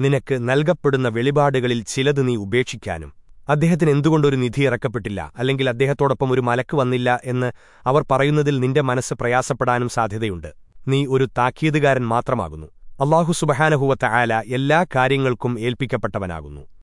നിനക്ക് നൽകപ്പെടുന്ന വെളിപാടുകളിൽ ചിലത് നീ ഉപേക്ഷിക്കാനും. അദ്ദേഹത്തിന് എന്തുകൊണ്ടൊരു നിധി ഇറക്കപ്പെട്ടില്ല? അല്ലെങ്കിൽ അദ്ദേഹത്തോടൊപ്പം ഒരു മലക്ക് വന്നില്ല എന്ന് അവർ പറയുന്നതിൽ നിന്റെ മനസ്സ് പ്രയാസപ്പെടാനും സാധ്യതയുണ്ട്. നീ ഒരു താക്കീതുകാരൻ മാത്രമാകുന്നു. അള്ളാഹു സുബഹാനഹുവത്ത ആല എല്ലാ കാര്യങ്ങൾക്കും ഏൽപ്പിക്കപ്പെട്ടവനാകുന്നു.